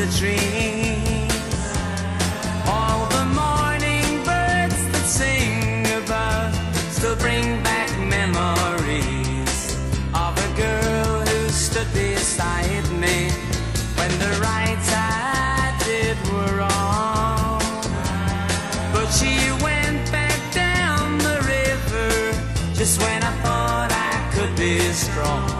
a dream. All the morning birds that sing above still bring back memories of a girl who stood beside me when the rights I did were wrong. But she went back down the river just when I thought I could be strong.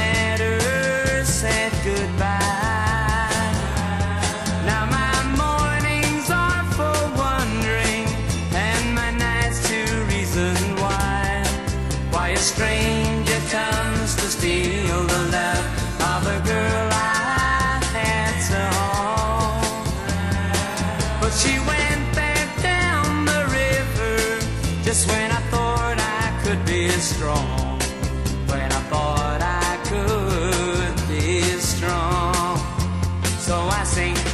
comes to steal the love of a girl I had to own. But she went back down the river just when I thought I could be strong. When I thought I could be strong. So I sing.